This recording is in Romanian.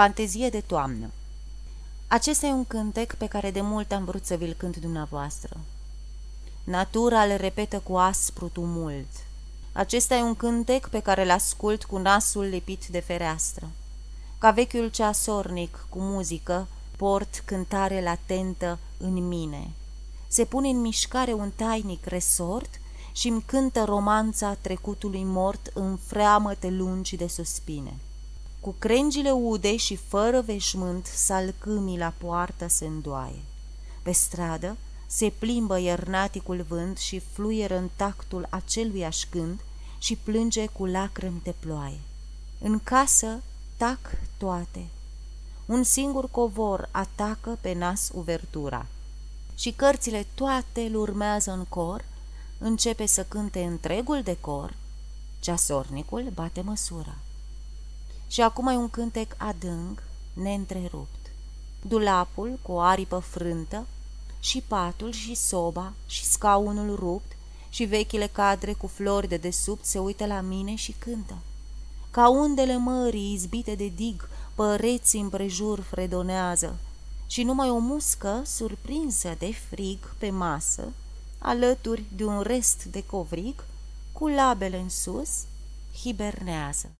Fantezie de toamnă Acesta e un cântec pe care de mult am vrut să vi-l cânt dumneavoastră. Natura îl repetă cu aspru tumult. Acesta e un cântec pe care îl ascult cu nasul lipit de fereastră. Ca vechiul ceasornic cu muzică, port cântare latentă în mine. Se pune în mișcare un tainic resort și îmi cântă romanța trecutului mort în freamăte lungi de suspine. Cu crengile ude și fără veșmânt, salcâmii la poartă se îndoaie. Pe stradă se plimbă iernaticul vânt și fluieră în tactul acelui așcând și plânge cu lacrimi de ploaie. În casă tac toate. Un singur covor atacă pe nas uvertura. Și cărțile toate îl urmează în cor, începe să cânte întregul decor, ceasornicul bate măsura. Și acum e un cântec adânc, neîntrerupt. Dulapul cu o aripă frântă și patul și soba și scaunul rupt și vechile cadre cu flori de desubt se uită la mine și cântă. Ca undele mării izbite de dig, păreți împrejur fredonează și numai o muscă, surprinsă de frig pe masă, alături de un rest de covrig, cu labele în sus, hibernează.